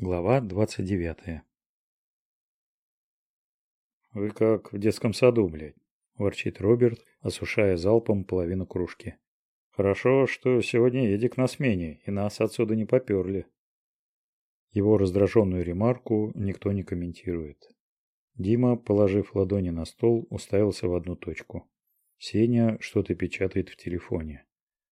Глава 29 «Вы как в детском саду, блядь», – ворчит Роберт, осушая залпом половину кружки. «Хорошо, что сегодня Эдик на смене, и нас отсюда не поперли». Его раздраженную ремарку никто не комментирует. Дима, положив ладони на стол, уставился в одну точку. Сеня что-то печатает в телефоне.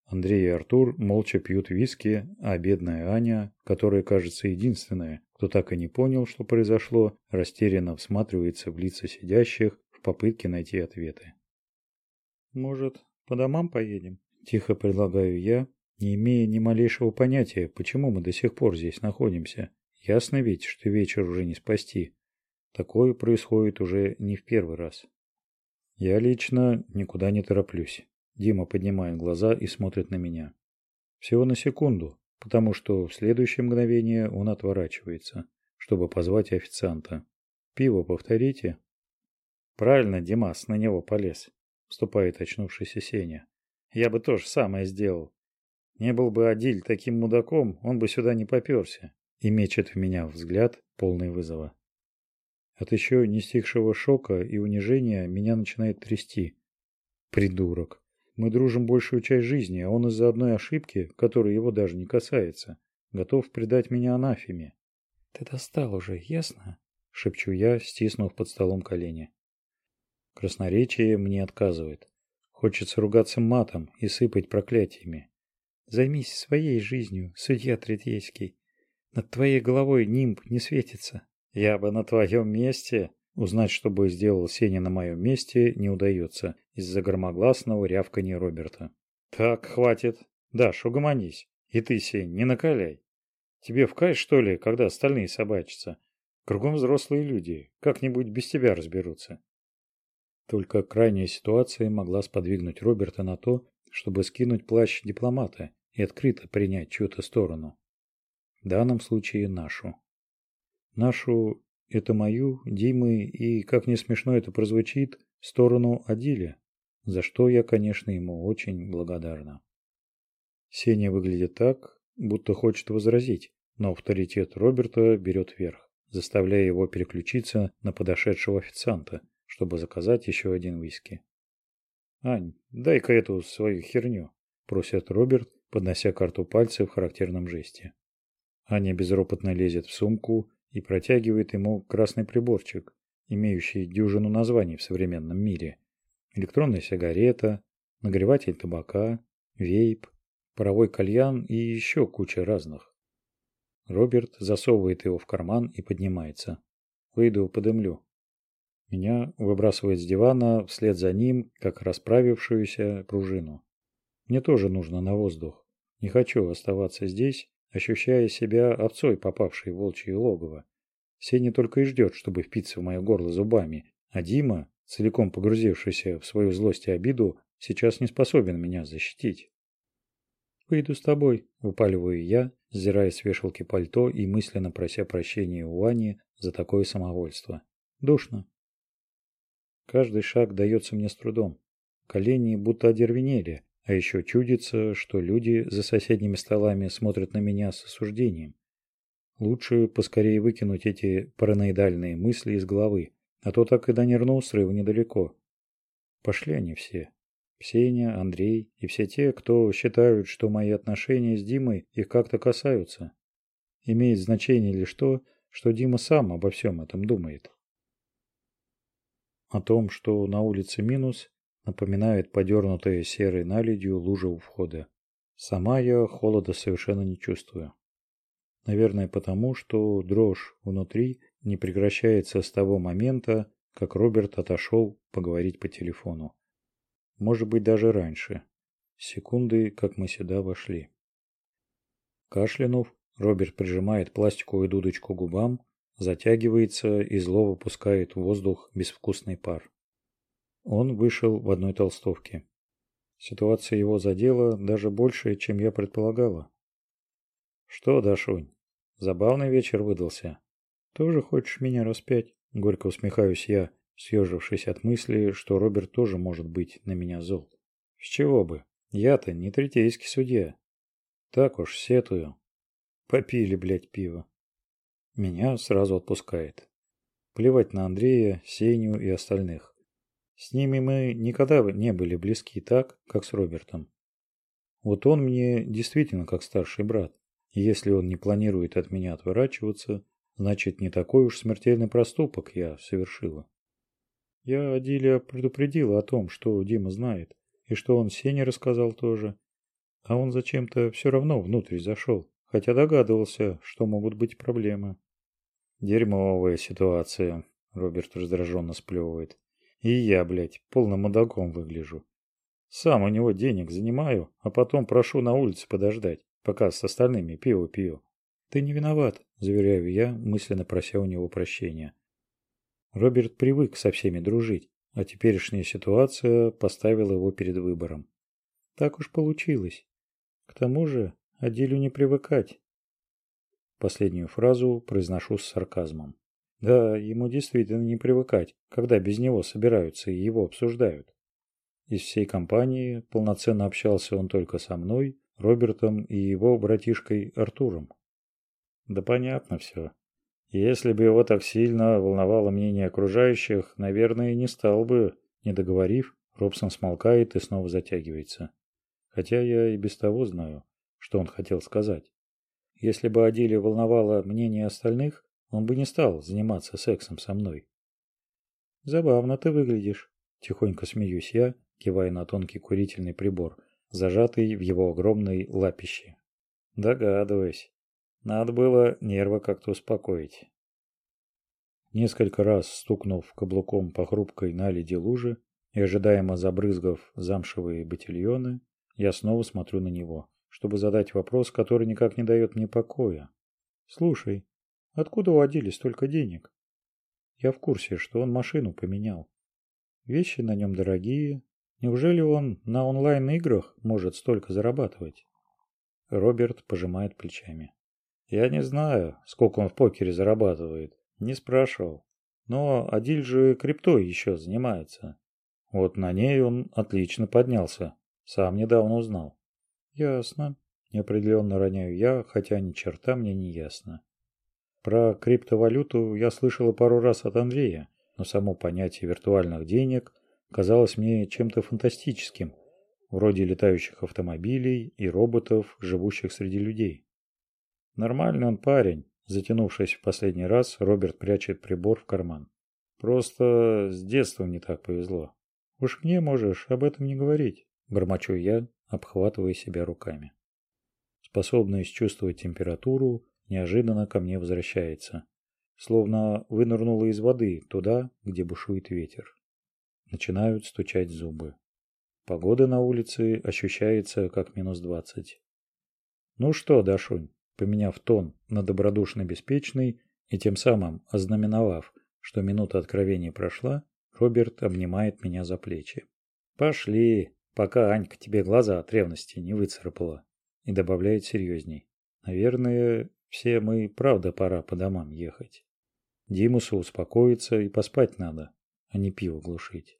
Андрей и Артур молча пьют виски, а бедная Аня, которая, кажется, единственная, кто так и не понял, что произошло, растерянно всматривается в лица сидящих в попытке найти ответы. «Может, по домам поедем?» – тихо предлагаю я, не имея ни малейшего понятия, почему мы до сих пор здесь находимся. Ясно ведь, что вечер уже не спасти. Такое происходит уже не в первый раз. Я лично никуда не тороплюсь. Дима поднимает глаза и смотрит на меня. Всего на секунду, потому что в следующее мгновение он отворачивается, чтобы позвать официанта. «Пиво повторите?» «Правильно, Димас на него полез», – вступает очнувшийся Сеня. «Я бы тоже самое сделал. Не был бы Адиль таким мудаком, он бы сюда не поперся». И мечет в меня взгляд, полный вызова. От еще не стихшего шока и унижения меня начинает трясти. Придурок. Мы дружим большую часть жизни, а он из-за одной ошибки, которая его даже не касается, готов предать меня анафеме. «Ты достал уже, ясно?» – шепчу я, стиснув под столом колени. Красноречие мне отказывает. Хочется ругаться матом и сыпать проклятиями. «Займись своей жизнью, судья Третьейский. Над твоей головой нимб не светится». «Я бы на твоем месте...» Узнать, что бы сделал Сеня на моем месте, не удается из-за громогласного рявкания Роберта. «Так, хватит. Даш, угомонись. И ты, Сень, не накаляй. Тебе в кайф, что ли, когда остальные собачатся? Кругом взрослые люди. Как-нибудь без тебя разберутся». Только крайняя ситуация могла сподвигнуть Роберта на то, чтобы скинуть плащ дипломата и открыто принять чью-то сторону. В данном случае нашу. Нашу это мою, Димы и, как не смешно это прозвучит, сторону Адиля, за что я, конечно, ему очень благодарна. Сеня выглядит так, будто хочет возразить, но авторитет Роберта берет верх, заставляя его переключиться на подошедшего официанта, чтобы заказать еще один виски. «Ань, дай-ка эту свою херню», – просит Роберт, поднося карту пальца в характерном жесте. Аня безропотно лезет в сумку и протягивает ему красный приборчик, имеющий дюжину названий в современном мире. Электронная сигарета, нагреватель табака, вейп, паровой кальян и еще куча разных. Роберт засовывает его в карман и поднимается. Выйду, подымлю. Меня выбрасывает с дивана вслед за ним, как расправившуюся пружину. Мне тоже нужно на воздух. Не хочу оставаться здесь ощущая себя овцой, попавшей в волчье логово. Сеня только и ждет, чтобы впиться в мое горло зубами, а Дима, целиком погрузившийся в свою злость и обиду, сейчас не способен меня защитить. «Выйду с тобой», – выпаливаю я, сзирая с вешалки пальто и мысленно прося прощения у Ани за такое самовольство. «Душно». Каждый шаг дается мне с трудом. Колени будто одервенели, а еще чудится, что люди за соседними столами смотрят на меня с осуждением. Лучше поскорее выкинуть эти параноидальные мысли из головы, а то так и до нервного срыва недалеко. Пошли они все. Ксения, Андрей и все те, кто считают, что мои отношения с Димой их как-то касаются. Имеет значение лишь то, что Дима сам обо всем этом думает. О том, что на улице минус, напоминает подернутая серой наледью лужа у входа. Сама я холода совершенно не чувствую. Наверное, потому, что дрожь внутри не прекращается с того момента, как Роберт отошел поговорить по телефону. Может быть, даже раньше. Секунды, как мы сюда вошли. Кашлянув, Роберт прижимает пластиковую дудочку губам, затягивается и зло выпускает в воздух безвкусный пар. Он вышел в одной толстовке. Ситуация его задела даже больше, чем я предполагала. «Что, Дашунь, забавный вечер выдался. Тоже хочешь меня распять?» Горько усмехаюсь я, съежившись от мысли, что Роберт тоже может быть на меня зол. «С чего бы? Я-то не третейский судья. Так уж сетую. Попили, блядь, пиво». Меня сразу отпускает. Плевать на Андрея, Сеню и остальных. С ними мы никогда не были близки так, как с Робертом. Вот он мне действительно как старший брат. Если он не планирует от меня отворачиваться, значит не такой уж смертельный проступок я совершила. Я Адиля предупредила о том, что Дима знает, и что он Сене рассказал тоже. А он зачем-то все равно внутрь зашел, хотя догадывался, что могут быть проблемы. Дерьмовая ситуация, Роберт раздраженно сплевывает. И я, блядь, полным мудаком выгляжу. Сам у него денег занимаю, а потом прошу на улице подождать, пока с остальными пиво пью. Ты не виноват, заверяю я, мысленно прося у него прощения. Роберт привык со всеми дружить, а теперешняя ситуация поставила его перед выбором. Так уж получилось. К тому же, Адилю не привыкать. Последнюю фразу произношу с сарказмом. Да, ему действительно не привыкать, когда без него собираются и его обсуждают. Из всей компании полноценно общался он только со мной, Робертом и его братишкой Артуром. Да понятно все. Если бы его так сильно волновало мнение окружающих, наверное, не стал бы, не договорив, Робсон смолкает и снова затягивается. Хотя я и без того знаю, что он хотел сказать. Если бы Адиле волновало мнение остальных, он бы не стал заниматься сексом со мной. «Забавно ты выглядишь», – тихонько смеюсь я, кивая на тонкий курительный прибор, зажатый в его огромной лапище. Догадываюсь. Надо было нервы как-то успокоить. Несколько раз стукнув каблуком по хрупкой наледи лужи и ожидаемо забрызгав замшевые ботильоны, я снова смотрю на него, чтобы задать вопрос, который никак не дает мне покоя. «Слушай, откуда у Адили столько денег?» «Я в курсе, что он машину поменял. Вещи на нем дорогие. Неужели он на онлайн-играх может столько зарабатывать?» Роберт пожимает плечами. Я не знаю, сколько он в покере зарабатывает. Не спрашивал. Но Адиль же криптой еще занимается. Вот на ней он отлично поднялся. Сам недавно узнал. Ясно. Неопределенно роняю я, хотя ни черта мне не ясно. Про криптовалюту я слышала пару раз от Андрея, но само понятие виртуальных денег казалось мне чем-то фантастическим, вроде летающих автомобилей и роботов, живущих среди людей. Нормальный он парень. Затянувшись в последний раз, Роберт прячет прибор в карман. Просто с детства не так повезло. Уж мне можешь об этом не говорить, бормочу я, обхватывая себя руками. Способность чувствовать температуру неожиданно ко мне возвращается. Словно вынырнула из воды туда, где бушует ветер. Начинают стучать зубы. Погода на улице ощущается как минус двадцать. Ну что, Дашунь, поменяв тон на добродушно-беспечный и тем самым ознаменовав, что минута откровения прошла, Роберт обнимает меня за плечи. «Пошли, пока Анька тебе глаза от ревности не выцарапала», и добавляет серьезней. «Наверное, все мы правда пора по домам ехать. Димусу успокоиться и поспать надо, а не пиво глушить».